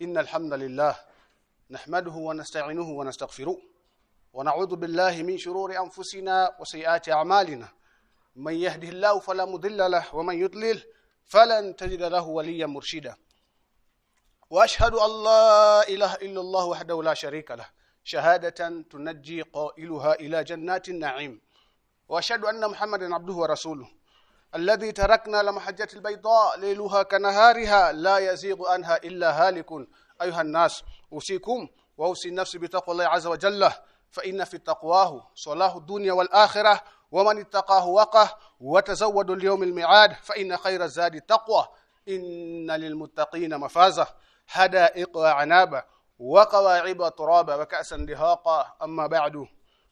إن الحمد لله نحمده ونستعينه ونستغفره ونعوذ بالله من شرور أنفسنا وسيئات أعمالنا. من يهده الله فلا مضل له ومن يضلل فلن تجد له وليا مرشدا. وأشهد أن لا إله إلا الله وحده لا شريك له. شهادة تنجي قائلها إلى جنات النعيم. وأشهد أن محمدا عبده ورسوله. الذي تركنا لمحجة البيضاء ليلها كنهارها لا يزيغ عنها إلا هالك. أيها الناس أوصيكم وأوصي نفسي بتقوى الله عز وجل. فإن في تقواه صلاح الدنيا والآخرة ومن اتقاه وقه وتزودوا اليوم الميعاد فإن خير الزاد التقوى. إن للمتقين مفازة. حدائق عنابا وقواعب ترابا وكأسا دهاقا أما بعد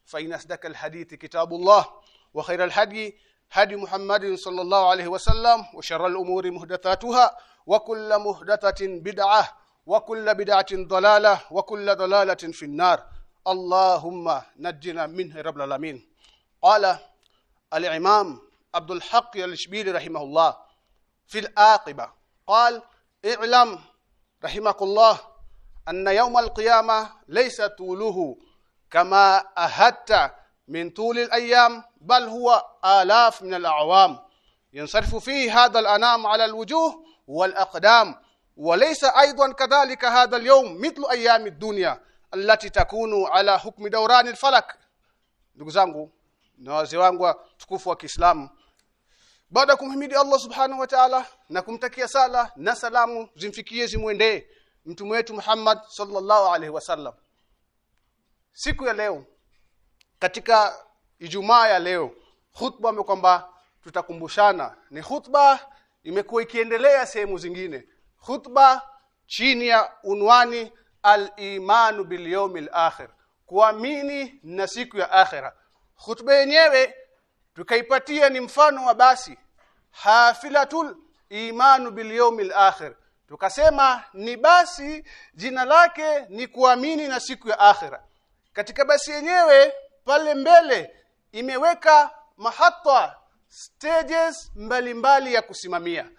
فإن أصدق الحديث كتاب الله وخير الهدي هدي محمد صلى الله عليه وسلم وشر الأمور محدثاتها وكل محدثة بدعة وكل بدعة ضلالة وكل ضلالة في النار. اللهم نجنا منه رب العالمين. قال الإمام عبد الحق الشبيلي رحمه الله في الآقبة قال اعلم رحمك الله أن يوم القيامة ليس طوله كما أهدت من طول الأيام بل هو آلاف من الأعوام ينصرف فيه هذا الأنام على الوجوه والأقدام وليس أيضا كذلك هذا اليوم مثل أيام الدنيا التي تكون على حكم دوران الفلك ndugu zangu na wazee wangu tukufu wa Kiislamu baada kumhimidi Allah subhanahu wa ta'ala na kumtakia sala na salamu zimfikie zimwendee mtume wetu Muhammad sallallahu alaihi wasallam siku ya leo katika Ijumaa ya leo khutba kwamba tutakumbushana ni khutba imekuwa ikiendelea sehemu zingine. Khutba chini ya unwani al-imanu bil yawmil akhir kuamini na siku ya akhira. Khutba yenyewe tukaipatia ni mfano wa basi hafilatul imanu bil yawmil akhir. Tukasema ni basi jina lake ni kuamini na siku ya akhira. Katika basi yenyewe pale mbele imeweka mahatwa stages mbalimbali mbali ya kusimamia.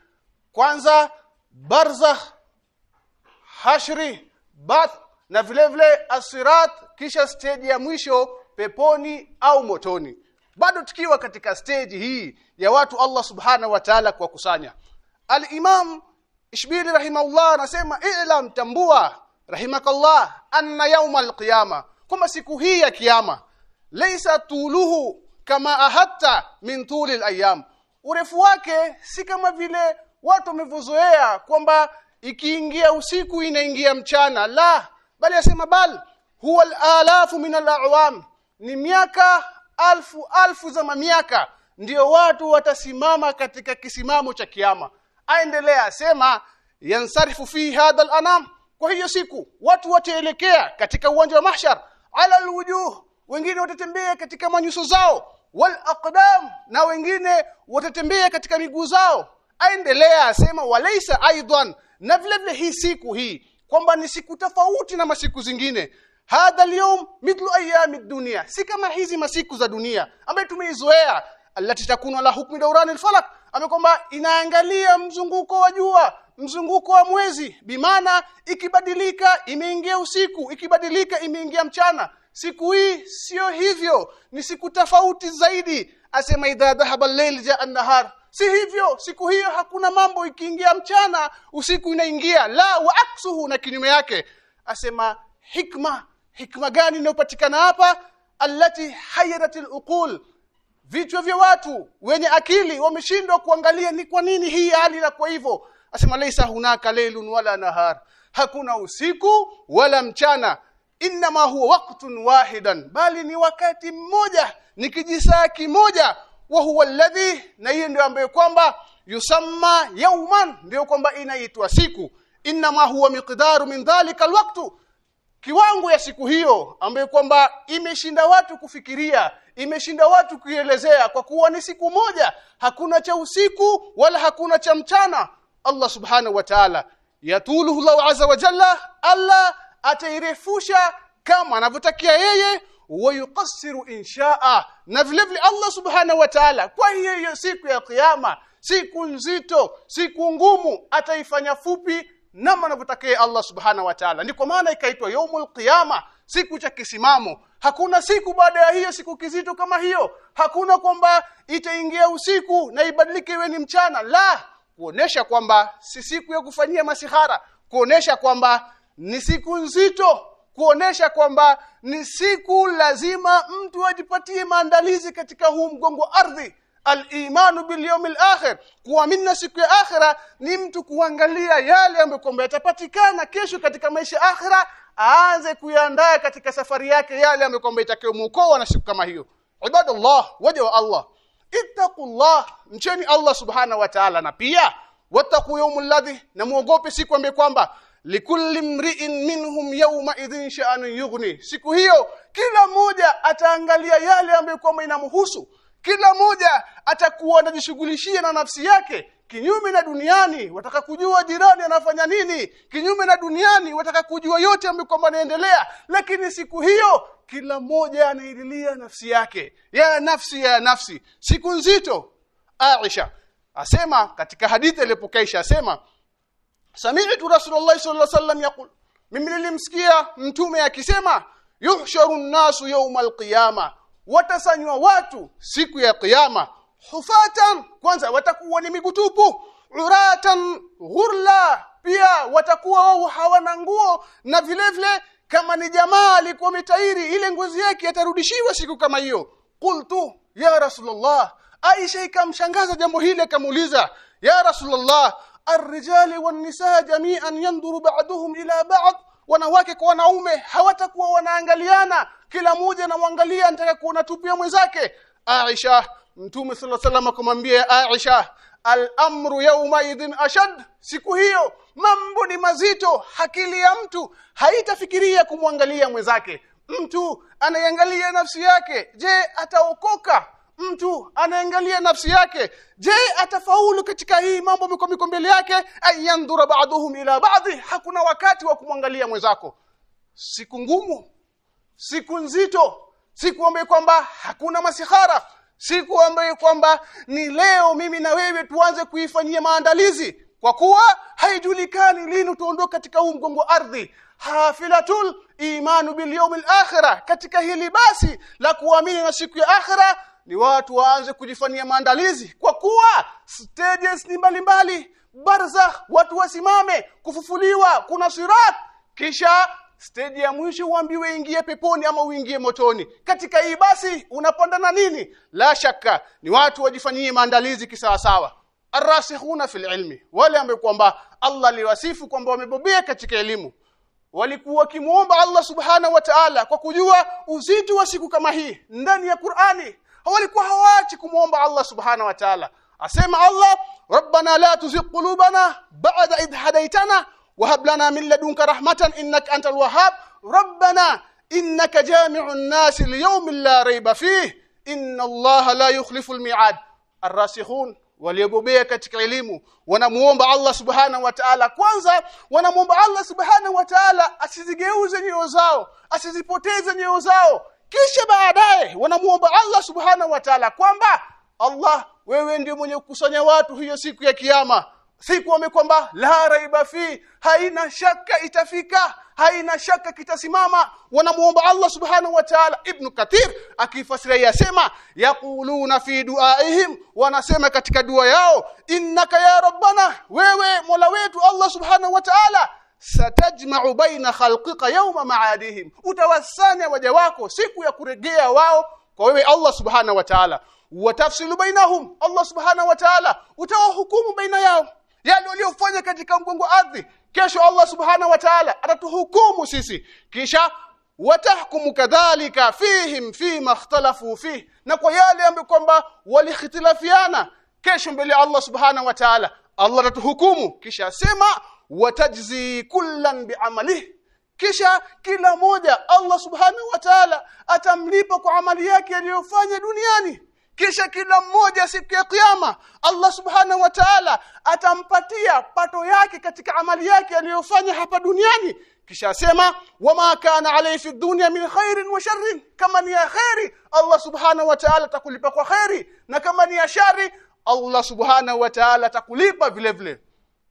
Kwanza barzakh hashri bath na vile vile asirat kisha stage ya mwisho peponi au motoni. Bado tukiwa katika stage hii ya watu Allah subhanahu wa ta'ala kuwakusanya. Al-imam ishbili rahimahullah anasema i'lam tambua rahimakallah anna yawm al-qiyama kama siku hii ya kiyama laysa tuluhu kama ahatta min tuli al-ayyam urefu wake si kama vile watu wamevyozoea kwamba ikiingia usiku inaingia mchana. La bali asema bal huwa al-alafu min alawam. Ni miaka alfu alfu za mamiaka ndio watu watasimama katika kisimamo cha kiyama. Aendelea asema yansarifu fi hadha al-anam. Kwa hiyo siku watu wataelekea katika uwanja wa mahshar. Ala alwujuh wengine watatembea katika manyuso zao wal aqdam na wengine watatembea katika miguu zao. Aendelea asema walaysa aidan na vile vile hii siku hii kwamba ni siku tofauti na masiku zingine. Hadha al mithlu ayami dunia si kama hizi masiku za dunia ambaye tumeizoea. Allati takunu ala hukmi dawrani alfalak amekwamba inaangalia mzunguko wa jua mzunguko wa mwezi. Bimaana ikibadilika imeingia usiku ikibadilika imeingia mchana siku hii sio hivyo. Ni siku tofauti zaidi asema idha dhahaba al-layl jaa an-nahar. Si hivyo siku hiyo hakuna mambo ikiingia mchana usiku inaingia. La wa aksuhu na kinyume yake. Asema hikma hikma gani inayopatikana hapa? Allati hayratil uqul vichwa vya watu wenye akili wameshindwa kuangalia ni kwa nini hii hali na kwa hivyo. Asema laisa hunaka laylun wala nahar. Hakuna usiku wala mchana inma huwa waqtun wahidan bali ni wakati mmoja ni kijisaa kimoja wa huwa alladhi na hiyo ndio ambayo kwamba yusamma yauman ndio kwamba inaitwa siku. Inma huwa miqdaru min dhalika alwaqtu kiwango ya siku hiyo ambayo kwamba imeshinda watu kufikiria imeshinda watu kuielezea kwa kuwa ni siku moja hakuna cha usiku wala hakuna cha mchana. Allah subhanahu wa ta'ala yatuluhu Allah azza wa jalla Allah atairefusha kama anavyotakia yeye wayuqassiru inshaa. Na vile vile Allah subhanahu wa ta'ala kwa hiyo hiyo siku ya kiyama siku nzito siku ngumu ataifanya fupi namna anavyotakia Allah subhanahu wa ta'ala. Ni kwa maana ikaitwa yaumul qiyama siku cha kisimamo. Hakuna siku baada ya hiyo siku kizito kama hiyo. Hakuna kwamba itaingia usiku na ibadilike iwe ni mchana. La kuonesha kwamba si siku ya kufanyia masihara kuonesha kwamba ni siku nzito kuonesha kwamba ni siku lazima mtu ajipatie maandalizi katika huu mgongo ardhi. Alimanu bilyaum bil yawmil akhir. Kuamini na siku ya akhira ni mtu kuangalia yale ambayo kwamba yatapatikana kesho katika maisha ya akhira aanze kuyandaa katika safari yake yale ambayo kwamba itakayomuokoa na siku kama hiyo. Ibadallah waja wa Allah. Ittaqullah mcheni Allah subhanahu wa ta'ala. Na pia wattaqu yawmul ladhi na muogope siku ambayo kwamba likulli mri'in minhum yawma idhin sha'anu yughni. Siku hiyo kila mmoja ataangalia yale ambayo kwamba inamhusu. Kila mmoja atakuwa anajishughulishia na nafsi yake. Kinyume na duniani wataka kujua jirani anafanya nini. Kinyume na duniani wataka kujua yote ambayo kwamba anaendelea lakini siku hiyo kila mmoja anaililia nafsi yake. Ya nafsi ya nafsi. Siku nzito Aisha asema katika hadithi aliyopokeisha asema Sami'tu Rasulullah sallallahu alaihi wasallam yaqul. Mimi nilimsikia mtume akisema yuhsharu an-nasu yawmal qiyama watasanywa watu siku ya kiyama hufatan kwanza watakuwa ni migutupu uratan ghurla pia watakuwa wao hawana nguo. Na vile vile kama ni jamaa alikuwa mitairi ile ngozi yake yatarudishiwa siku kama hiyo. Qultu ya rasulullah aisha ikamshangaza jambo hili akamuuliza ya rasulullah الرجال والنساء جميعا ينظر بعضهم الى بعض wanawake kwa wanaume hawatakuwa wanaangaliana kila mmoja anamwangalia anataka kuona tupia mwenzake Aisha Mtume صلى الله عليه وسلم akamwambia Aisha al-amru yawma idhin ashad siku hiyo mambo ni mazito akili ya mtu haitafikiria kumwangalia mwenzake mtu anaangalia nafsi yake je ataokoka Mtu anaangalia nafsi yake. Je atafaulu katika hii mambo miko mbele yake? Ayandhura ba'dhum ila ba'dhi hakuna wakati wa kumwangalia mwenzako. Siku ngumu siku nzito siku ambayo kwamba hakuna masihara siku ambayo kwamba ni leo mimi na wewe tuanze kuifanyia maandalizi. Kwa kuwa haijulikani lini tuondoka katika huu mgongo ardhi. Hafilatul imanu bil yawmil akhirah. Katika hili basi la kuamini na siku ya akhirah ni watu waanze kujifanyia maandalizi kwa kuwa stages ni mbalimbali. Barzakh watu wasimame kufufuliwa kuna sirat. Kisha stage ya mwisho uambiwe ingie peponi ama uingie motoni. Katika hii basi unapanda na nini? La shaka ni watu wajifanyie maandalizi kisawasawa. Arrasikhuna fil ilmi wale ambao kwamba Allah aliwasifu kwamba wamebobea katika elimu. Walikuwa kimuomba Allah subhana wa ta'ala kwa kujua uzito wa siku kama hii ndani ya Qur'ani walikuwa hawaachi kumuomba Allah subhanahu wa ta'ala asema Allah rabbana la tuzigh qulubana ba'da idh hadaytana wa hab lana min ladunka rahmatan innaka antal wahhab rabbana innaka jami'un nas liyawmin la rayba fihi inna Allah la yukhlifu al-mi'ad ar-rasikhun waliobobea katika elimu wanamuomba Allah subhanahu wa ta'ala kwanza wanamuomba Allah subhanahu wa ta'ala asizigeuze nyoyo zao asizipoteze nyoyo zao kisha baadaye wanamuomba Allah subhanahu wa ta'ala kwamba Allah wewe ndiye mwenye kukusanya watu hiyo siku ya kiyama. Siku amekwamba la raiba fi haina shaka itafika haina shaka kitasimama. Wanamuomba Allah subhanahu wa ta'ala ibn kathir akifasiria yasema yaquluna fi duaihim wanasema katika dua yao innaka ya rabbana wewe mola wetu Allah subhanahu wa ta'ala satajma'u baina khalqika yawma ma'adihim. Utawasanya waja wako siku ya kurejea wao kwa wewe Allah subhana wa ta'ala. Watafsilu bainahum Allah subhana wa ta'ala. Utawahukumu baina yao. Yale waliofanya katika mgongo ardhi kesho Allah subhana wa ta'ala atatuhukumu sisi. Kisha watahkumu kadhalika fihim fima ikhtalafu fih. Na kwa yale ambayo kwamba walikhtilafiana kesho mbele Allah subhana wa ta'ala Allah atatuhukumu. Kisha sema watajzi kullan bi'amalihi. Kisha kila moja Allah subhanahu wa ta'ala atamlipa kwa amali yake aliyofanya duniani. Kisha kila mmoja siku ya kiyama Allah subhanahu wa ta'ala atampatia pato yake katika amali yake aliyofanya hapa duniani. Kisha asema wama kana alayhi fi dunya min khairin wa sharrin. Kama ni ya khairi Allah subhanahu wa ta'ala atakulipa kwa khairi na kama ni ya shari Allah subhanahu wa ta'ala atakulipa vile vile.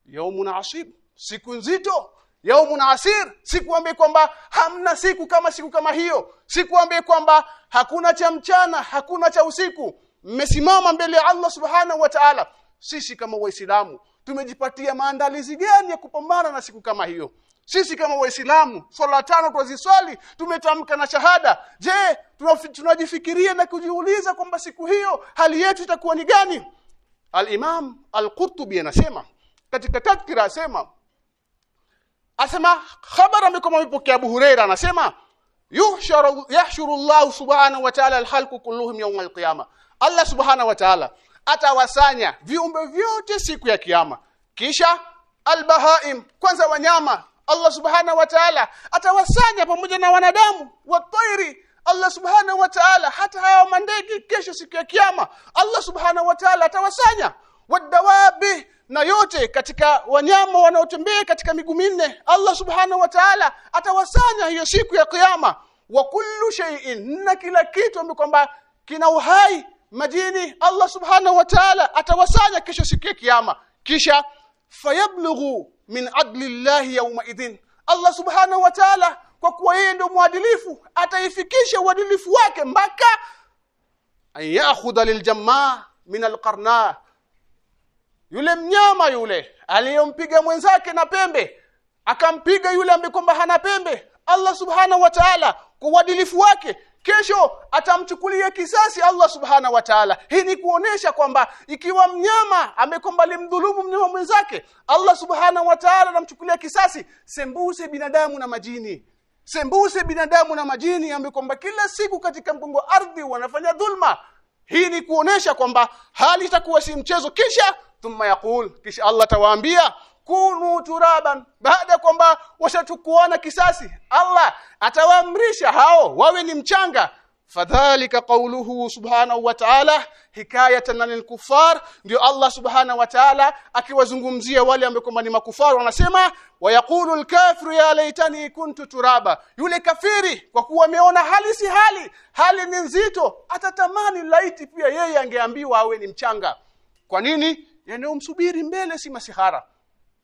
Yaumun asib siku nzito yaumun asir sikuambie kwamba hamna siku kama siku kama hiyo. Sikuambie kwamba hakuna cha mchana hakuna cha usiku. Mmesimama mbele ya Allah subhanahu wa ta'ala. Sisi kama waislamu tumejipatia maandalizi gani ya kupambana na siku kama hiyo? Sisi kama waislamu swala tano twaziswali tumetamka na shahada. Je tunajifikiria na kujiuliza kwamba siku hiyo hali yetu itakuwa ni gani? al-Imam al-Qurtubi anasema katika tadhkira asema asema habari amekoma amepokea Abu Huraira anasema yuhsharu yahshuru Allah subhanahu wa ta'ala al-khalqu kulluhum yawm al-qiyamah Allah subhanahu wa ta'ala atawasanya viumbe vyote siku ya kiyama. Kisha al-bahaim kwanza wanyama Allah subhanahu wa ta'ala atawasanya pamoja na wanadamu watairi Allah subhanahu wa ta'ala hata hawa mandege kesho siku ya kiyama Allah subhanahu wa ta'ala atawasanya wadawabi na yote katika wanyama wanaotembea katika miguu minne. Allah subhanahu wa ta'ala atawasanya hiyo siku ya kiyama. Wa kullu shay'in na kila kitu kwamba kina uhai majini Allah subhanahu wa ta'ala atawasanya kisha siku ya kiyama. Kisha fayablughu min adli Allah yawma idhin. Allah subhanahu wa ta'ala kwa kuwa yeye ndio mwadilifu ataifikisha uadilifu wake mpaka ayakhudha liljamaa min alqarna yule mnyama yule aliyompiga mwenzake na pembe akampiga yule ambaye kwamba hana pembe Allah subhanahu wa ta'ala kwa uadilifu wake kesho atamchukulia kisasi Allah subhana wa ta'ala. Hii ni kuonesha kwamba ikiwa mnyama amekomba limdhulumu mnyama mwenzake Allah subhana wa ta'ala anamchukulia kisasi sembuse binadamu na majini. Sembuse binadamu na majini amekomba kila siku katika mgongo ardhi wanafanya dhulma. Hii ni kuonesha kwamba hali itakuwa si mchezo. Kisha thumma yaqul kisha Allah tawaambia kunu turaban. Baada kwamba washatukuana kisasi Allah atawaamrisha hao wawe ni mchanga. Fadhalika qawluhu subhanahu wa ta'ala hikayatan anil kuffar ndio Allah subhanahu wa ta'ala akiwazungumzia wale ambao ni makufaru wanasema wayaqulu alkafiru ya laitani kuntu turaba. Yule kafiri kwa kuwa ameona hali si hali hali ni nzito atatamani laiti pia yeye angeambiwa awe ni mchanga. Kwa nini yanayomsubiri mbele si masihara.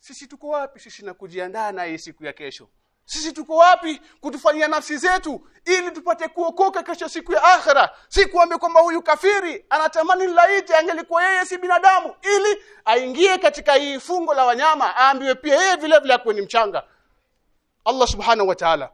Sisi tuko wapi? Sisi na kujiandaa na hii siku ya kesho. Sisi tuko wapi kutufanyia nafsi zetu ili tupate kuokoka kesho siku ya akhira si kuambia kwamba huyu kafiri anatamani laiti angelikuwa yeye si binadamu ili aingie katika hii fungo la wanyama aambiwe pia yeye vile vile akuwe ni mchanga. Allah subhanahu wa ta'ala.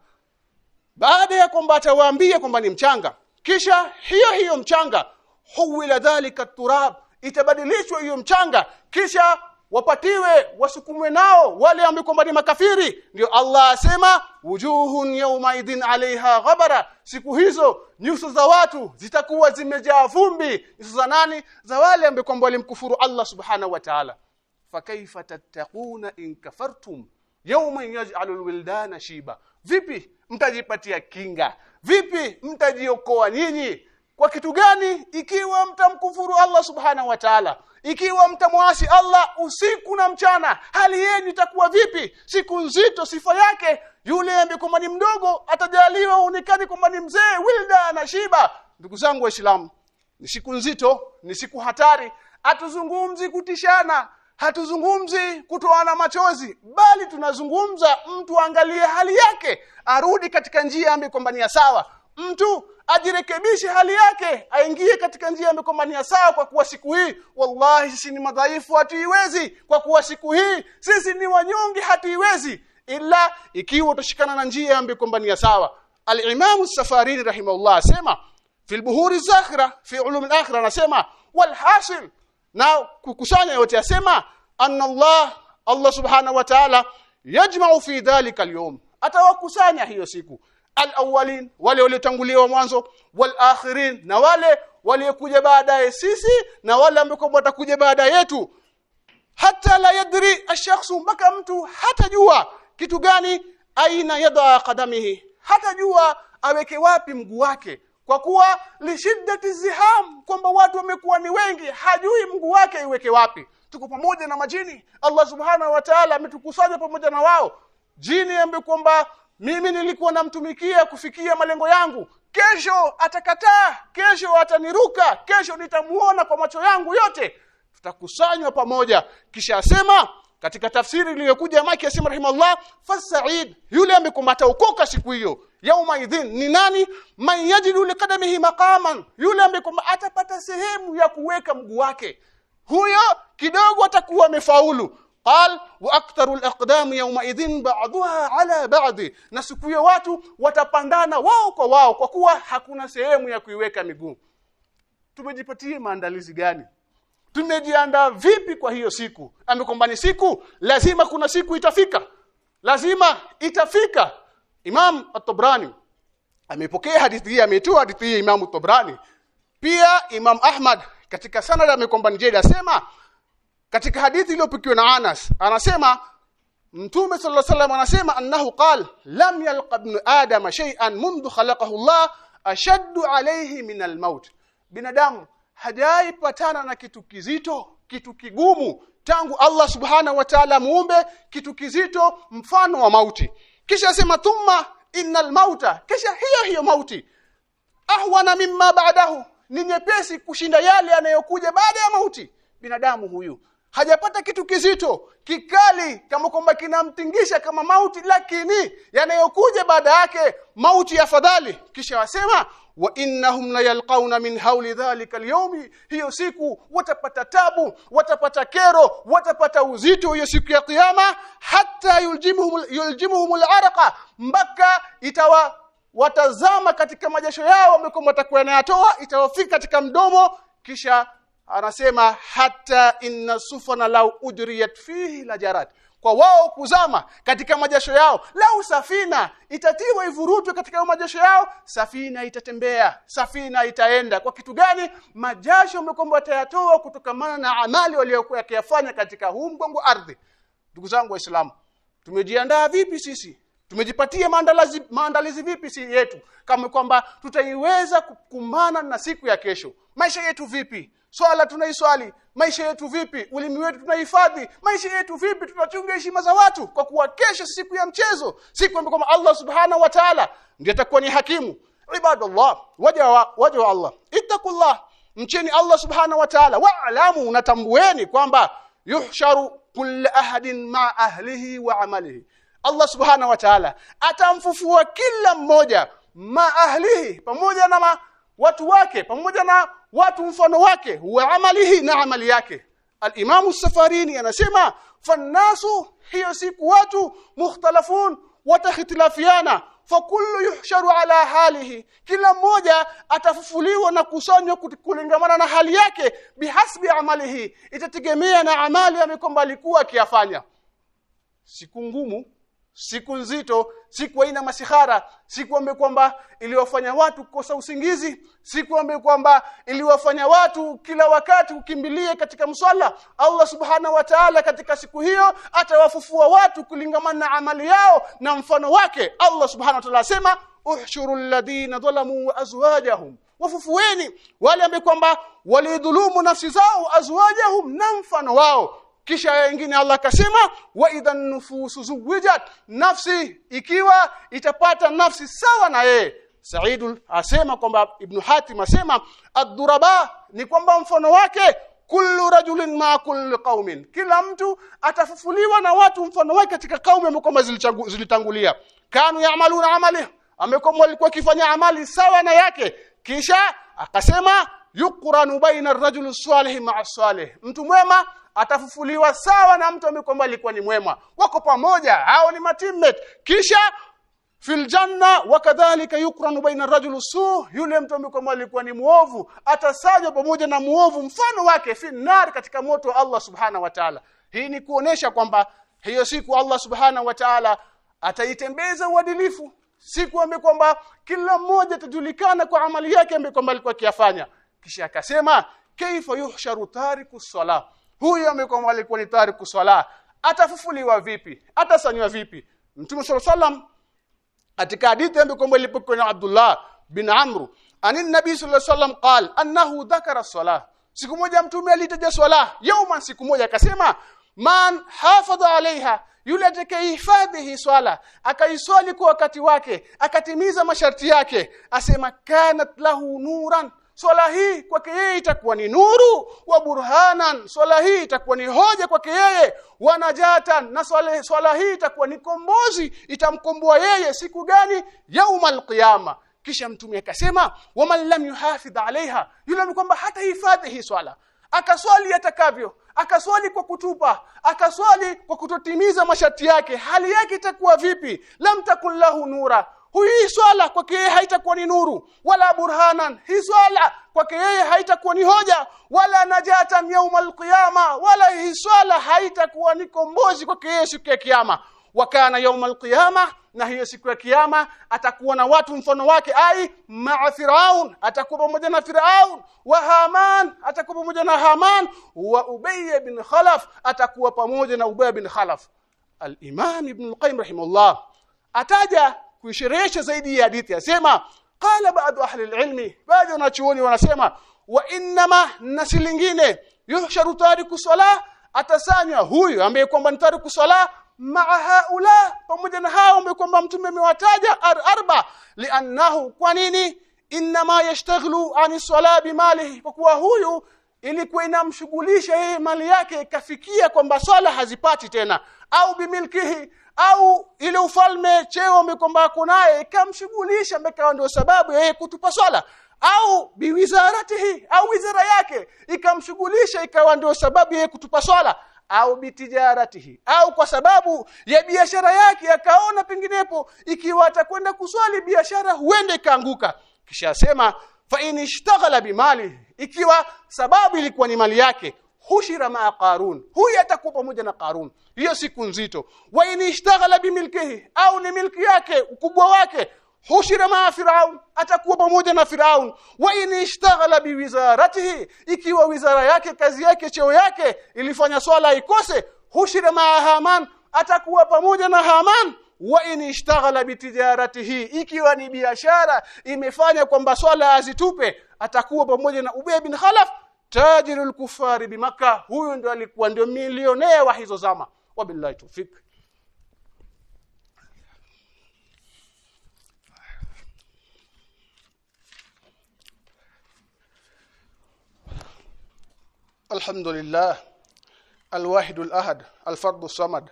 Baada ya kwamba atawaambia kwamba ni mchanga kisha hiyo hiyo mchanga huwila dhalika turab itabadilishwa hiyo mchanga kisha wapatiwe wasukumwe nao wale ambao ni makafiri. Ndio Allah asema wujuhun yawma idin alaiha ghabara. Siku hizo nyuso za watu zitakuwa zimejaa vumbi. Nyuso za nani? Za wale ambao kwamba walimkufuru Allah subhanahu wa ta'ala. Fakaifa tattaquna in kafartum yawma yaj'alul wildana shiba. Vipi mtajipatia kinga? Vipi mtajiokoa nyinyi kwa kitu gani? Ikiwa mtamkufuru Allah subhanahu wa ta'ala ikiwa mtamwasi Allah usiku na mchana hali yenu itakuwa vipi? Siku nzito sifa yake yule ambaye ni mdogo atajaliwa uonekane kwamba ni mzee wilda na shiba. Ndugu zangu waislamu ni siku nzito ni siku hatari. Hatuzungumzi kutishana hatuzungumzi kutoana machozi bali tunazungumza mtu angalie hali yake arudi katika njia ambayo kwamba ni sawa. Mtu ajirekebishe hali yake aingie katika njia amekomania sawa kwa kuwa siku hii wallahi sisi ni madhaifu hatuiwezi kwa kuwa siku hii sisi ni wanyonge hatuiwezi ila ikiwa utashikana na njia amekomania sawa. al-Imam Safarini rahimahullah asema fi al-buhuri zakhra fi ulum al-akhirah anasema wal hasil na kukusanya yote asema anna Allah Allah subhanahu wa ta'ala yajma'u fi dhalika al-yawm. Atawakusanya hiyo siku al-awwalin wale waliotanguliwa mwanzo wal-akhirin na wale waliokuja baadaye sisi na wale ambao watakuja baada yetu. Hata la yadri ash-shakhsu mpaka mtu hatajua kitu gani aina yada qadamihi. Hatajua aweke wapi mguu wake. Kwa kuwa lishiddati ziham kwamba watu wamekuwa ni wengi hajui mguu wake iweke wapi. Tuko pamoja na majini. Allah subhanahu wa ta'ala ametukusanya pamoja na wao. Jini ambaye kwamba mimi nilikuwa namtumikia kufikia malengo yangu. Kesho atakataa kesho ataniruka kesho nitamuona kwa macho yangu yote. Tutakusanywa pamoja. Kisha asema katika tafsiri iliyokuja maki asema rahimallah fasaid yule amekomata ukoka siku hiyo. Yauma idhin ni nani? Man yajidu liqadamihi maqaman yule amekomba atapata sehemu ya kuweka mguu wake. Huyo kidogo atakuwa amefaulu qal واكثر الاقدام alaqdam yawma idhin ba'daha ala ba'd na siku hiyo watu watapandana wao kwa wao kwa kuwa hakuna sehemu ya kuiweka miguu. Tumejipatia maandalizi gani? Tumejiandaa vipi kwa hiyo siku? Amekwamba ni siku lazima kuna siku itafika. Lazima itafika. Imam At-Tabrani amepokea hadithi hii ametoa hadithi hii Imam At-Tabrani. Pia Imam Ahmad katika sanad amekwamba njeri asema katika hadithi iliyopikiwa na Anas anasema Mtume sallallahu alaihi wasallam anasema annahu qal lam yalqa ibn adam shay'an mundu khalaqahu Allah ashaddu alayhi min almaut binadamu hajai patana na kitu kizito kitu kigumu tangu Allah subhanahu wa ta'ala muumbe kitu kizito mfano wa mauti. Kisha asema thumma innal mauta kisha hiyo hiyo mauti. Ahwana mimma ba'dahu ni nyepesi kushinda yale yanayokuja baada ya mauti. Binadamu huyu hajapata kitu kizito. Kikali kama kwamba kinamtingisha kama mauti lakini yanayokuja baada yake mauti ya fadhali. Kisha wasema wa innahum min hauli dhalika alyawmi. Hiyo siku watapata tabu watapata kero watapata uzito hiyo siku ya kiyama hata yuljimuhum yuljimuhum alaraqa mpaka itawa watazama katika majasho yao ambako watakuwa itawafika katika mdomo kisha anasema hata inna sufana lau ujriyat fihi lajarat kwa wao kuzama katika majasho yao lau safina itatiwa ivurutwe katika majasho yao safina itatembea safina itaenda. Kwa kitu gani? Majasho wamekomba tayatoa kutokamana na amali waliokuwa yakiyafanya katika huu mgongo ardhi. Ndugu zangu waislamu tumejiandaa vipi sisi? Tumejipatia maandalizi maandalizi vipi si yetu? Kama kwamba tutaiweza kukumbana na siku ya kesho. Maisha yetu vipi swala tunaiswali maisha yetu vipi? Ulimi wetu tunahifadhi maisha yetu vipi? Tunachunga heshima za watu kwa kuwa kesho siku ya mchezo siku ambayo kwamba Allah subhanahu wa ta'ala ndiye atakuwa ni hakimu. Ibadallah waja wa, waja wa Allah. Ittaqullah mcheni Allah subhanahu wa ta'ala. Wa'lamu natambueni kwamba yuhsharu kullu ahadin ma ahlihi wa amalihi. Allah subhanahu wa ta'ala atamfufua kila mmoja ma ahlihi pamoja na ma, watu wake pamoja na watu mfano wake wa amalihi na amali yake. Alimamu safarini anasema fannasu hiyo siku watu mukhtalafun watakhtilafiana fakullu yuhsharu ala halihi. Kila mmoja atafufuliwa na kusanywa kulingamana na hali yake bihasbi amalihi. Itategemea na amali amekomba alikuwa akiyafanya. Siku ngumu siku nzito siku aina masihara siku ambayo kwamba iliwafanya watu kukosa usingizi siku ambayo kwamba iliwafanya watu kila wakati kukimbilia katika mswala. Allah subhanahu wa ta'ala katika siku hiyo atawafufua watu kulingamana na amali yao na mfano wake. Allah subhana wa ta'ala asema uhshuru alladhina dhalamu wa azwajahum. Wafufueni wale ambao kwamba walidhulumu nafsi zao azwajahum na mfano wao kisha wengine Allah akasema wa idhan nufusu zuwijat nafsi ikiwa itapata nafsi sawa na yeye. Saidul asema kwamba Ibn Hatim asema ad-duraba ni kwamba mfano wake kullu rajulin ma kulli qaumin. Kila mtu atafufuliwa na watu mfano wake katika kaumu ambao zilitangulia. Kanu yaamaluna amali amekom walikuwa kifanya amali sawa na yake. Kisha akasema yuqranu baina ar-rajuli salih ma'a salih mtu mwema atafufuliwa sawa na mtu ambaye kwamba alikuwa ni mwema. Wako pamoja hao ni mateammate kisha fil janna wakadhalika yukranu baina rajulu su yule mtu ambaye kwamba alikuwa ni muovu atasajwa pamoja na muovu mfano wake fi nar katika moto wa Allah subhana wa ta'ala. Hii ni kuonesha kwamba hiyo siku Allah subhana wa ta'ala ataitembeza uadilifu. Siku ambaye kwamba kila mmoja atajulikana kwa amali yake ambaye kwamba alikuwa akiyafanya. Kisha akasema kaifa yuhsharu tariku salah huyu amekuwa alikuwa ni tariku swala atafufuliwa vipi? Atasanywa vipi? Mtume sallam katika hadithi ambayo kwamba ilipokuwa na Abdullah bin Amr anin nabii sallallahu sallam qal annahu dhakara salah siku moja mtume alitaja swala yauma siku moja akasema man hafadha alaiha yule atakayehifadhi hii swala akaiswali kwa wakati wake akatimiza masharti yake asema kanat lahu nuran swala hii kwake yeye itakuwa ni nuru wa burhanan. Swala hii itakuwa ni hoja kwake yeye wanajatan. Na swala, swala hii itakuwa ni kombozi itamkomboa yeye siku gani? Yaumal qiyama. Kisha mtume akasema waman lam yuhafidh alaiha yule kwamba hata hifadhi hii swala. Akaswali atakavyo akaswali kwa kutupa akaswali kwa kutotimiza masharti yake. Hali yake itakuwa vipi? Lam takun lahu nura hii swala kwake yeye haitakuwa ni nuru wala burhanan. Hii swala kwake yeye haitakuwa ni hoja wala najatan yaumal qiyama wala hii swala haitakuwa ni kombozi kwake yeye siku ya kiyama. Wakana yaumal qiyama na hiyo siku ya kiyama atakuwa na watu mfano wake ai maa firaun atakuwa pamoja na firaun. Wa haman atakuwa pamoja na haman. Wa ubay bin khalaf atakuwa pamoja na ubay bin khalaf. Al-imam ibn al-qayyim rahimahullah ataja kuisherehesha zaidi ya hadithi. Asema qala baadhi ahli al-ilmi. Baadhi wanachuoni wanasema wa inma nasi lingine yuhsharu tariku sala atasanywa huyu ambaye kwamba ni tariku sala maa haula pamoja na hao ambao kwamba mtume amewataja ar arba liannahu kwa nini? Inma yashtaghlu ani sala bimalihi kwa kuwa huyu ilikuwa inamshughulisha yeye mali yake ikafikia kwamba swala hazipati tena. Au bimilkihi au ile ufalme cheo amekwamba kunaye ikamshughulisha mpaka ndio sababu yeye kutupa swala. Au biwizaratihi au wizara yake ikamshughulisha ikawa ndio sababu yeye kutupa swala. Au bitijaratihi au kwa sababu ya biashara yake akaona penginepo ikiwa atakwenda kuswali biashara huende ikaanguka. Kisha asema fa in bimali ikiwa sababu ilikuwa ni mali yake hushira ma qarun. Huyu atakuwa pamoja na qarun. Hiyo siku nzito. Wa in ishtaghala bimilkihi au ni milki yake ukubwa wake hushira ma firaun atakuwa pamoja na firaun. Wa in ishtaghala biwizaratihi ikiwa wizara yake kazi yake cheo yake ilifanya swala ikose hushira ma haman atakuwa pamoja na haman wa in ishtaghala bitijaratihi ikiwa ni biashara imefanya kwamba swala azitupe atakuwa pamoja na Ubay bin Khalaf tajirul kufari bimaka huyu ndio alikuwa ndio milionea wa hizo zama wabillahi tawfik الحمد لله الواحد الأحد الفرد الصمد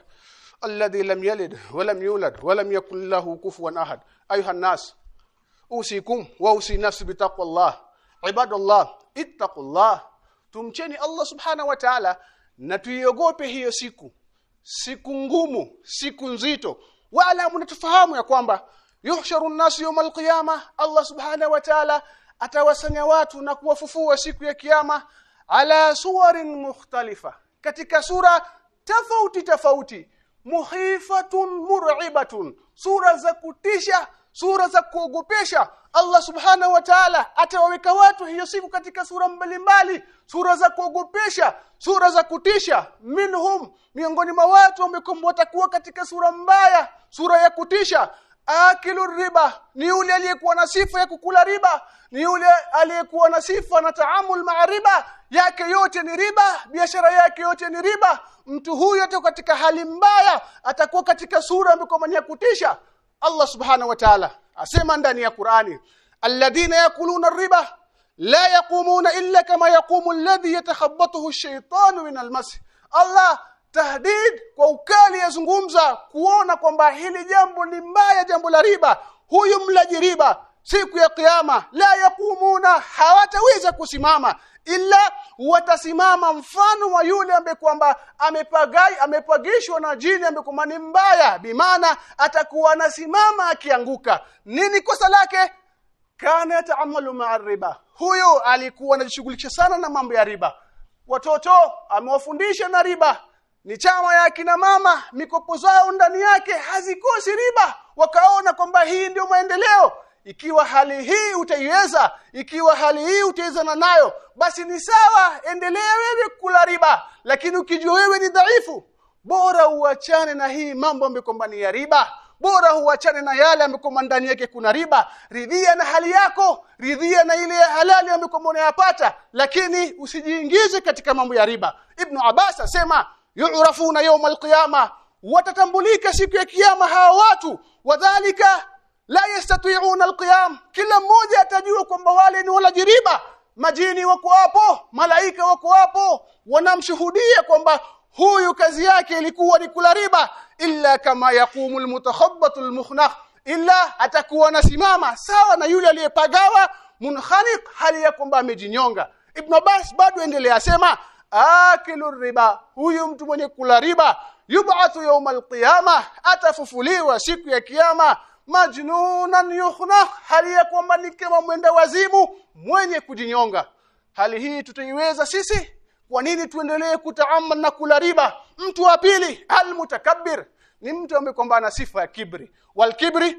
alladhi lam yalid wa lam yulad wa lam yakul lahu kufuwan ahad. Ayuha nas usikum wa usi nafsi bitaqwallah ibadallah ittaqullah. Tumcheni Allah subhana wa ta'ala na tuiogope hiyo siku. Siku ngumu siku nzito. Wala mnatufahamu ya kwamba yuhsharu an-nas yawm al-qiyamah Allah subhana wa ta'ala atawasanya watu na kuwafufua siku ya kiyama ala suwarin mukhtalifa. Katika sura tofauti tofauti muhifatun mur'ibatun. Sura za kutisha sura za kuogopesha. Allah subhanahu wa ta'ala atawaweka watu hiyo siku katika sura mbalimbali. Sura za kuogopesha sura za kutisha. Minhum miongoni mwa watu ambao watakuwa katika sura mbaya sura ya kutisha. Akilu riba ni yule aliyekuwa na sifa ya kukula riba. Ni yule aliyekuwa na sifa na taamul maa riba yake yote ni riba biashara yake yote ni riba. Mtu huyu atakuwa katika hali mbaya atakuwa katika sura ambayo mwenye kutisha. Allah subhanahu wa ta'ala asema ndani ya Qur'ani alladhina yakuluna riba la yaqumuna illa kama yaqumu alladhi yatakhabbathu ash-shaytanu min al-mas Allah tahdid kwa ukali yazungumza kuona kwamba hili jambo ni mbaya jambo la riba. Huyu mlaji riba siku ya kiyama la yakumuna hawataweza kusimama ila watasimama mfano wa yule ambaye kwamba amepagai amepagishwa na jini ambaye ni mbaya. Bimaana atakuwa anasimama akianguka. Nini kosa lake? Kana yataamalu ma'a riba. Huyo alikuwa anajishughulisha sana na mambo ya riba. Watoto amewafundisha na riba. Ni chama ya kina mama mikopo zao ndani yake hazikosi riba. Wakaona kwamba hii ndio maendeleo ikiwa hali hii utaiweza ikiwa hali hii utaizana nayo basi ni sawa endelea wewe kula riba. Lakini ukijua wewe ni dhaifu bora uachane na hii mambo ambayo ya riba. Bora uachane na yale ambayo ndani yake kuna riba. Ridhia na hali yako ridhia na ile halali ambayo unayapata lakini usijiingize katika mambo ya riba. Ibnu abbas asema yu'rafuna yawm al-qiyama watatambulika siku ya kiyama hawa watu. Wadhalika la yastati'una alqiyam. Kila mmoja atajua kwamba wale ni wala jiriba. Majini wako hapo malaika wako hapo wanamshuhudia kwamba huyu kazi yake ilikuwa ni kula riba. Illa kama yaqumu almutakhabbatu almukhnaq illa atakuwa anasimama sawa na yule aliyepagawa munkhaniq hali ya kwamba amejinyonga. Ibn Abbas bado endelea asema akilu riba huyu mtu mwenye kula riba yub'athu yawm alqiyama atafufuliwa siku ya kiyama majnunan yukhna hali ya kwamba ni kama mwenda wazimu mwenye kujinyonga. Hali hii tutaiweza sisi? Kwa nini tuendelee kutaamal na kula riba? Mtu wa pili almutakabbir. Ni mtu ambaye kwamba ana sifa ya kibri. Wal kibri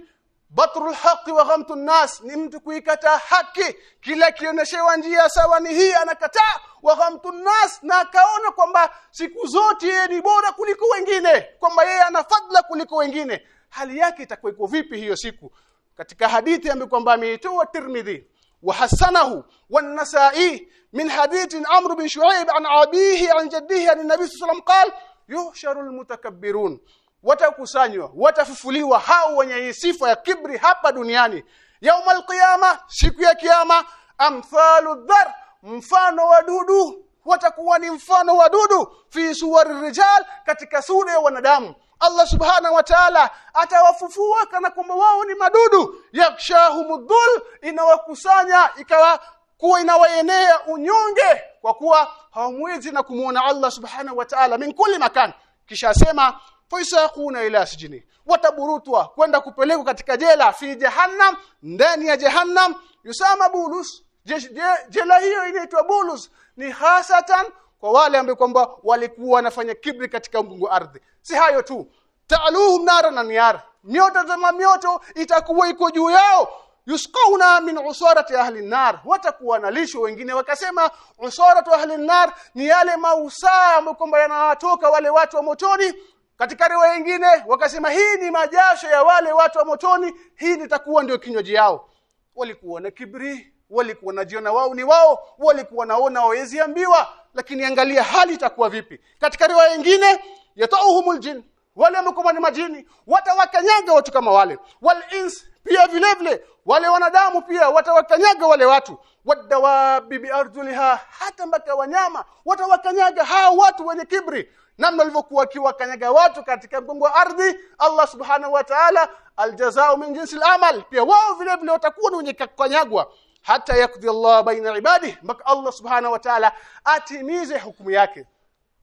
batrul haqi wa ghamtu nas. Ni mtu kuikataa haki. Kila kioneshewa njia sawa ni hii anakataa wa ghamtu nas na akaona kwamba siku zote yeye ni bora kuliko wengine kwamba yeye ana fadla kuliko wengine hali yake itakuwa iko vipi hiyo siku? Katika hadithi ambayo kwamba ameitoa Tirmidhi wa hasanahu wan-Nasa'i min hadith Amr bin Shu'aib an abihi an jaddihi an Nabi sallallahu alayhi wasallam yuhsharu al-mutakabbirun watakusanywa watafufuliwa hao wenye sifa ya kibri hapa duniani. Yauma qiyama siku ya kiyama amthalu dhar mfano wa dudu. Watakuwa ni mfano wa dudu fi suwari rijal katika sura ya wanadamu Allah subhanahu wa ta'ala atawafufua kana kwamba wao ni madudu. Yakshahumudhul inawakusanya ikawa kuwa inawaenea unyonge kwa kuwa hawamwezi na kumuona Allah subhanahu wa ta'ala min kulli makan. Kisha asema faisaquna ila sijini wataburutwa kwenda kupelekwa katika jela fi jahannam ndani ya jahannam. Yusama bulus. Je, je, jela hiyo inaitwa bulus? Ni hasatan kwa wale ambao kwamba walikuwa wanafanya kibri katika mgongo ardhi si hayo tu. Ta'aluhum na niar mioto za mioto itakuwa iko juu yao. Yusqauna min usarati ahli nar watakuwa nalisho wengine wakasema usaratu ahli nar ni yale mausaa ambayo kwamba yanawatoka wale watu wa motoni. Katika riwaya nyingine wakasema hii ni majasho ya wale watu wa motoni. Hii nitakuwa ndio kinywaji yao. Walikuwa na kibri walikuwa najiona wao ni wao walikuwa naona waweziambiwa lakini angalia hali itakuwa vipi. Katika riwaya nyingine yatauhumul jin wale ambao ni majini watawakanyaga watu kama wale. Wal ins pia vile vile wale wanadamu pia watawakanyaga wale watu. Wadawabi biarjuliha hata mpaka wanyama watawakanyaga hao watu wenye kibri. Namna walivyokuwa kiwakanyaga watu katika mgongo wa ardhi Allah subhanahu wa ta'ala aljazao min jinsi al-amal. Pia wao vile vile watakuwa ni wenye kukanyagwa. Hata yakdhi Allah baina ibadi mpaka Allah subhanahu wa ta'ala atimize hukumu yake.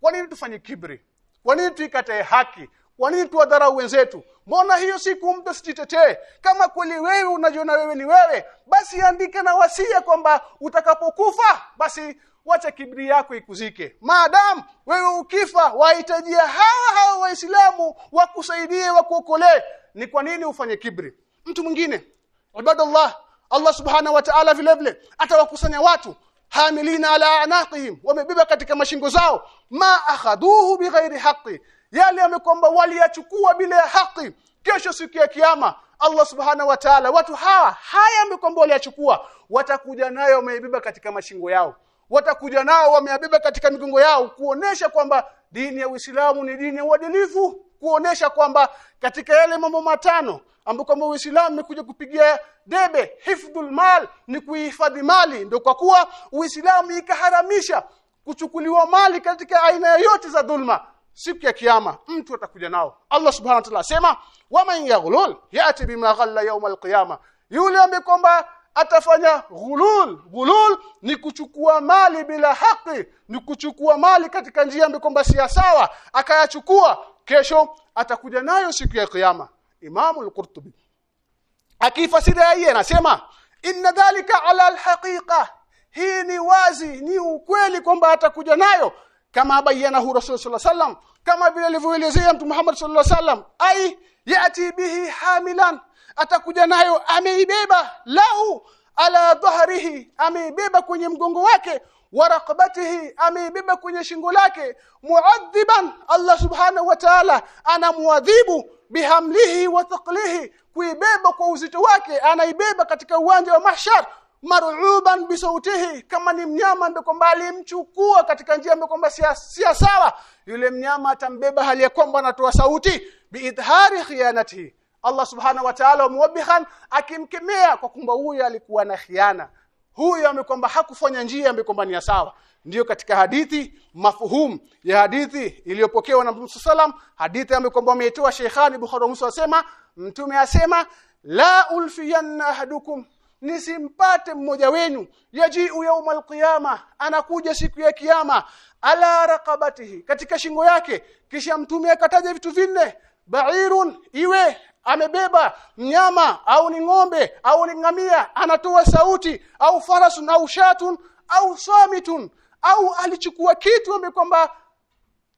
Kwa nini tufanye kibri kwa nini tuikatae haki kwa nini tuwadharau wenzetu. Mbona hiyo siku mtu sijitetee? Kama kweli wewe unajiona wewe ni wewe basi andika na wasia kwamba utakapokufa basi wacha kibri yako ikuzike. Maadamu wewe ukifa wahitajia hawa hawa waislamu wakusaidie wakuokolee. Ni kwa nini ufanye kibri mtu mwingine ibadallah Allah subhanahu wa ta'ala vile vile atawakusanya watu hamilina ala anaqihim wamebeba katika mashingo zao. Ma akhaduhu bighairi haqqi yale yamekwamba waliyachukua bila ya haki kesho siku ya kiyama Allah subhanahu wa ta'ala watu hawa haya amekwamba waliyachukua. Watakuja nayo wamebeba katika mashingo yao. Watakuja nao wameabeba katika migongo yao kuonesha kwamba dini ya Uislamu ni dini ya uadilifu kuonesha kwamba katika yale mambo matano ambapo kwamba Uislamu umekuja kupigia debe hifdhul mal ni kuhifadhi mali. Ndio kwa kuwa Uislamu ikaharamisha kuchukuliwa mali katika aina yoyote za dhulma siku ya kiyama mtu atakuja nao. Allah subhanahu wa ta'ala asema waman yaghlul yati bima ghalla yawm alqiyama yule ambaye kwamba atafanya ghulul ghulul ni kuchukua mali bila haki ni kuchukua mali katika njia ambayo kwamba si sawa akayachukua kesho atakuja nayo siku ya kiyama Imamu al-Qurtubi. Akifasiri yeye anasema inna dhalika ala alhaqiqa. Hii ni wazi ni ukweli kwamba atakuja nayo kama bayanahu rasul sallallahu alaihi wasallam kama vile alivyoelezea mtume Muhammad sallallahu alaihi wasallam ai yati bihi hamilan. Atakuja nayo ameibeba lau ala dhahrihi ameibeba kwenye mgongo wake wa ameibeba kwenye shingo lake muadhiban Allah subhanahu wa ta'ala anamuadhibu bihamlihi wa thaqlihi kuibeba kwa uzito wake anaibeba katika uwanja wa mahshar maruban bisautihi kama ni mnyama ambaye kwamba alimchukua katika njia ambayo kwamba si sawa yule mnyama atambeba hali ya kwamba anatoa sauti biidhari khiyanatihi. Allah subhanahu wa ta'ala muwabbihan akimkemea kwa kumba huyu alikuwa na khiana huyu amekwamba hakufanya njia amekwamba ni sawa. Ndiyo katika hadithi mafuhum ya hadithi iliyopokewa na Mtume sallam hadithi amekwamba ameitoa Sheikhani Bukhari Muslim asema mtume asema la ulfiyanna ahadukum nisimpate mmoja wenu yajiu yauma alqiyama anakuja siku ya kiyama ala raqabatihi katika shingo yake. Kisha mtume akataja vitu vinne ba'irun iwe amebeba mnyama au ni ng'ombe au ni ngamia anatoa sauti au farasun au shatun au samitun au alichukua kitu ambaye kwamba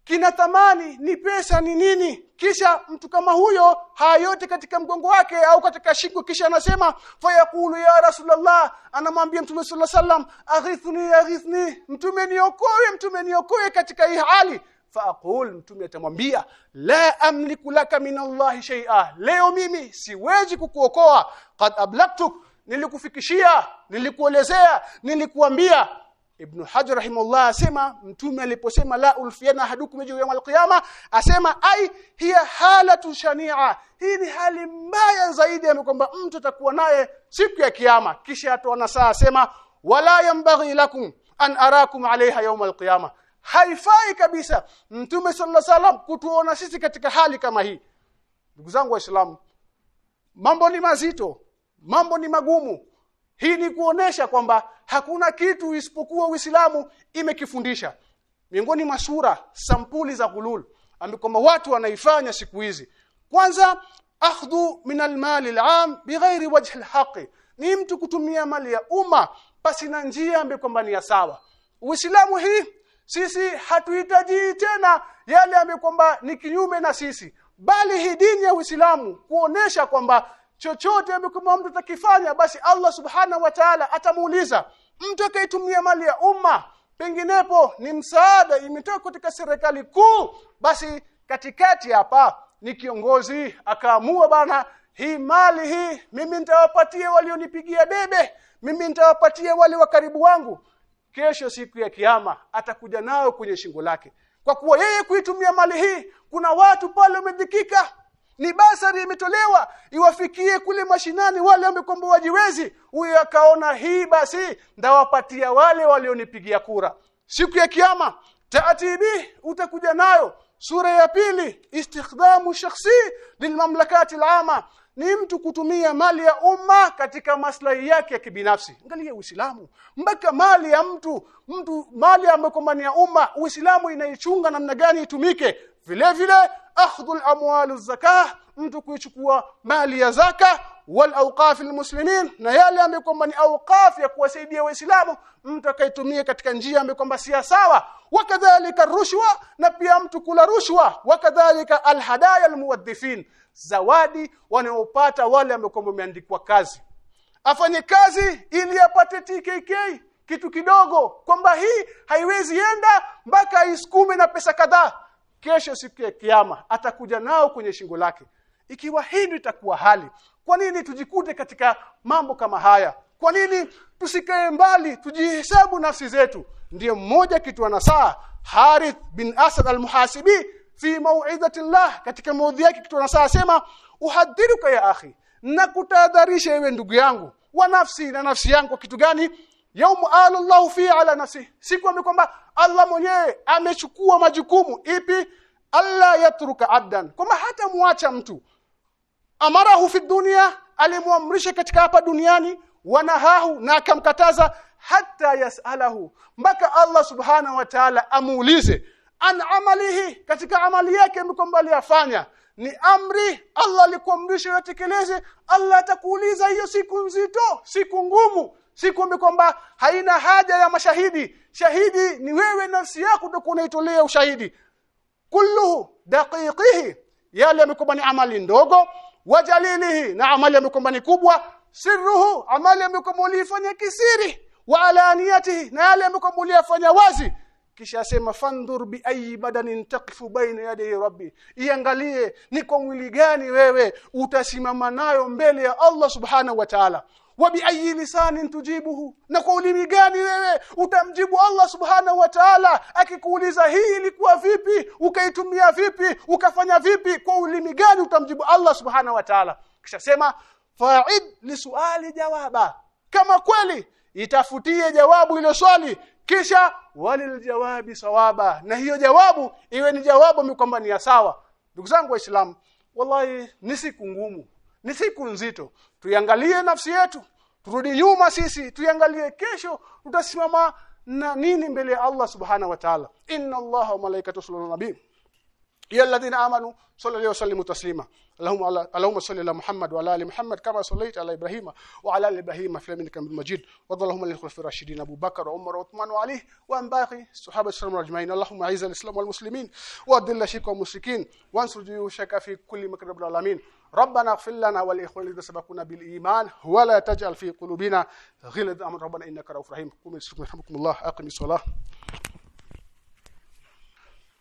kina thamani ni pesa ni nini. Kisha mtu kama huyo haya yote katika mgongo wake au katika shingo kisha anasema fayaqulu ya rasulullah anamwambia mtume sallallahu alaihi wasallam aghithni aghithni mtume niokoe mtume niokoe katika hii hali faaqul mtume atamwambia la amliku laka min Allah shay'a. Leo mimi siwezi kukuokoa. Qad ablaqtuk nilikufikishia nilikuelezea nilikuambia. Ibn Hajar rahimahullah asema mtume aliposema la ulfiana hadukum yawm ya alqiyama asema ai hiya halatu shani'a. Hii ni hali mbaya zaidi ya kwamba mtu atakuwa naye siku ya kiyama. Kisha atoa nasaa asema wala yambaghi lakum an arakum alaiha yawm al-qiyama haifai kabisa mtume sallallahu salam kutuona sisi katika hali kama hii ndugu zangu waislamu mambo ni mazito mambo ni magumu hii ni kuonesha kwamba hakuna kitu isipokuwa Uislamu imekifundisha. Miongoni mwa sura sampuli za hulul kwamba watu wanaifanya siku hizi. Kwanza akhdhu min almal alam bighairi wajhi alhaqi. Ni mtu kutumia mali ya umma pasi na njia ambayo kwamba ni ya sawa. Uislamu hii sisi hatuhitaji tena yale ambayo kwamba ni kinyume na sisi. Bali hii dini ya Uislamu kuonesha kwamba chochote ambacho mtu atakifanya basi Allah subhanahu wa ta'ala atamuuliza. Mtu akaitumia mali ya umma penginepo ni msaada imetoka katika serikali kuu basi katikati hapa ni kiongozi akaamua bana hii mali hii mimi nitawapatia walionipigia debe mimi nitawapatia wale wa karibu wangu kesho siku ya kiyama atakuja nao kwenye shingo lake. Kwa kuwa yeye kuitumia mali hii kuna watu pale wamedhikika. Ni basari imetolewa iwafikie kule mashinani wale wamekomba wajiwezi. Huyo akaona hii basi ndawapatia wale walionipigia kura. Siku ya kiyama taatibi utakuja nayo. Sura ya pili istikhdamu shakhsi lilmamlakati alama ni mtu kutumia mali ya umma katika maslahi yake ya kibinafsi. Angalia uislamu. Mpaka mali ya mtu mtu mali ambayo ya umma uislamu inaichunga namna gani itumike? Vile vile akhdhu al-amwal zakah mtu kuichukua mali ya zaka awqaf muslimin na yale ambayo kwamba ni awqaf ya kuwasaidia waislamu mtu akaitumia katika njia ambayo kwamba si sawa. Wakadhalika rushwa na pia mtu kula rushwa. Wakadhalika alhadaya almuwaddifin zawadi wanaopata wale ambao kwamba wameandikwa kazi. Afanye kazi ili apate TKK kitu kidogo kwamba hii haiwezi enda mpaka isukume na pesa kadhaa. Kesho siku ya kiyama atakuja nao kwenye shingo lake. Ikiwa hii itakuwa hali kwa nini tujikute katika mambo kama haya? Kwa nini tusikae mbali tujihesabu nafsi zetu? Ndiye mmoja kitu anasaa Harith bin Asad al-Muhasibi fi mau'izati Allah katika maudhi yake kitu anasaa sema uhadhiruka ya akhi na kutahadharisha ewe ndugu yangu wa nafsi na nafsi yangu kitu gani? Yaumu alallahu fi ala nafsi siku ambayo kwamba Allah mwenyewe amechukua majukumu ipi? Allah yatruka abdan kwamba hata muacha mtu amarahu fi dunya alimuamrisha katika hapa duniani wanahahu na akamkataza hata yasalahu. Mpaka Allah subhana wa ta'ala amuulize an amalihi katika amali yake kwamba aliyafanya ni amri Allah alikuamrisha yatekeleze Allah atakuuliza hiyo siku nzito siku ngumu siku kwamba haina haja ya mashahidi. Shahidi ni wewe nafsi yako ndio unaitolea ushahidi. Kulluhu daqiqihi yale yamekwamba ni amali ndogo wajalilihi na amali yamekwamba ni kubwa sirruhu amali yamekwamba ulifanya kisiri wa alaniyatihi na yale yamekwamba uliyafanya wazi. Kisha asema fandhur bi ayi badanin taqifu baina yaday rabbi. Iangalie ni kwa mwili gani wewe utasimama nayo mbele ya Allah subhanahu wa ta'ala wa biayi lisanin tujibuhu. Na kwa ulimi gani wewe utamjibu Allah subhanahu wa ta'ala? Akikuuliza hii ilikuwa vipi ukaitumia vipi ukafanya vipi kwa ulimi gani utamjibu Allah subhanahu wa ta'ala? Kisha sema fa'id lisuali jawaba. Kama kweli itafutie jawabu ile swali. Kisha walil jawabi sawaba. Na hiyo jawabu iwe ni jawabu kwamba ni ya sawa. Ndugu zangu waislamu wallahi ni siku ngumu ni siku nzito. Tuiangalie nafsi yetu turudi nyuma sisi tuiangalie kesho tutasimama na nini mbele ya Allah subhanahu wa ta'ala inna allaha wa malaikatahu yusalluna nabii يا الذين امنوا صلوا عليه وسلموا تسليما اللهم على اللهم صل على محمد وعلى ال محمد كما صليت على ابراهيم وعلى ال ابراهيم في العالمين انك حميد مجيد وارض اللهم عن الخلفاء الراشدين ابو بكر وعمر وعثمان وعلي وعن باقي الصحابه الكرام اجمعين اللهم اعز الاسلام والمسلمين واذل الشرك والمشركين وانصر جيوشك في كل مكان رب العالمين ربنا اغفر لنا ولاخواننا الذين سبقونا بالإيمان ولا تجعل في قلوبنا غلا ربنا إنك رؤوف رحيم. قوموا يرحمكم الله. أقم الصلاة.